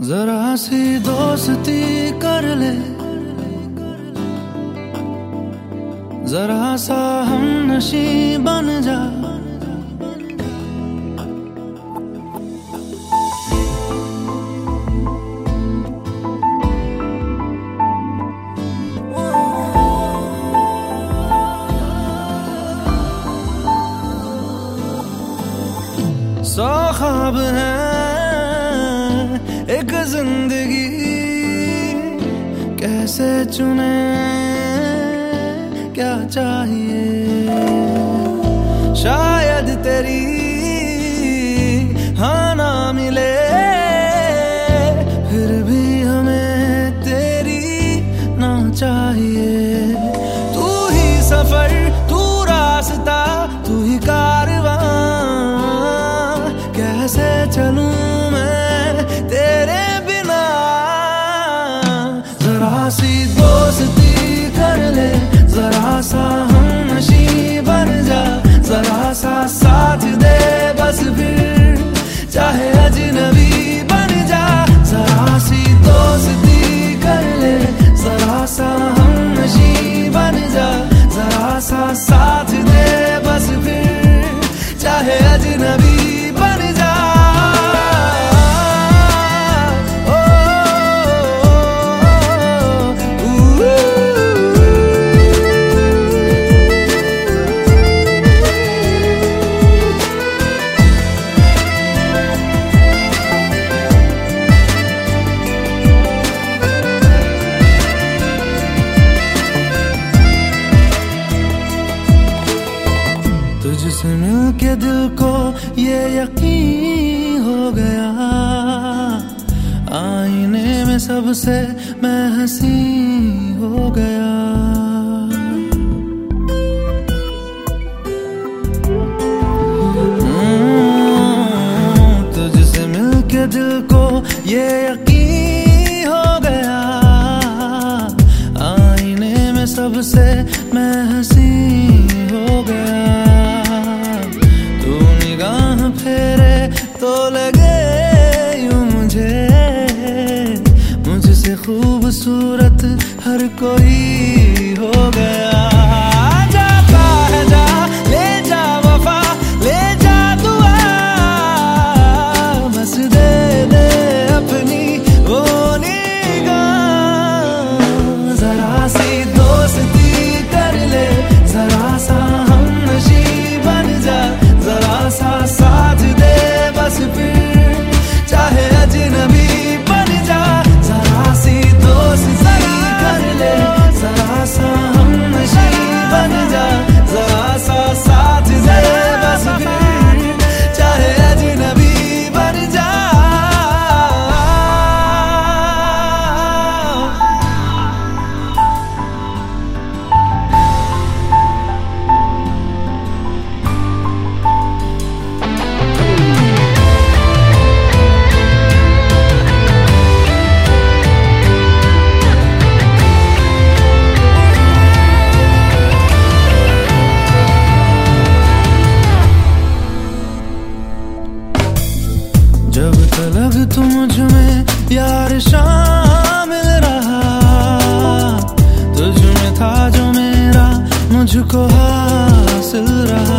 जरा सी दोस्ती कर ले। जरा सा हम नशी बन जा। सौ ख्वाब है। ज़िंदगी कैसे चुने, क्या चाहिए? शायद तेरी हाँ ना मिले, फिर भी हमें तेरी ना चाहिए। तू ही सफ़र, तू रास्ता, तू ही कारवां, कैसे चलूँ? सा हम नशी बन जा जरा सा साथ दे बस फिर। चाहे अजनबी ये यकीन हो गया। आईने में सबसे मैं हँसी हो गया। हम्म, तुझसे मिलके दिल को ये यकीन हो गया। आईने में सबसे मैं हँसी कोई तू मुझमें यार शामिल रहा। तुझ में था जो मेरा मुझको हासिल रहा।